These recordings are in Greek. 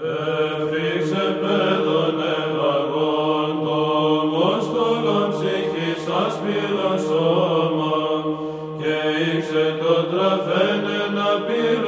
Δε φίξε με τον ελαφρόντομο στο λομψυχή, και ήξε το τραφέντε να πειρό.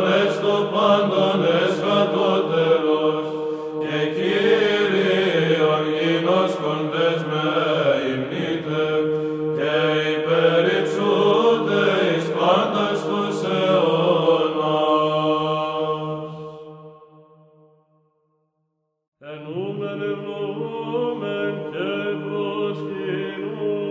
et nomen nomen te proscinum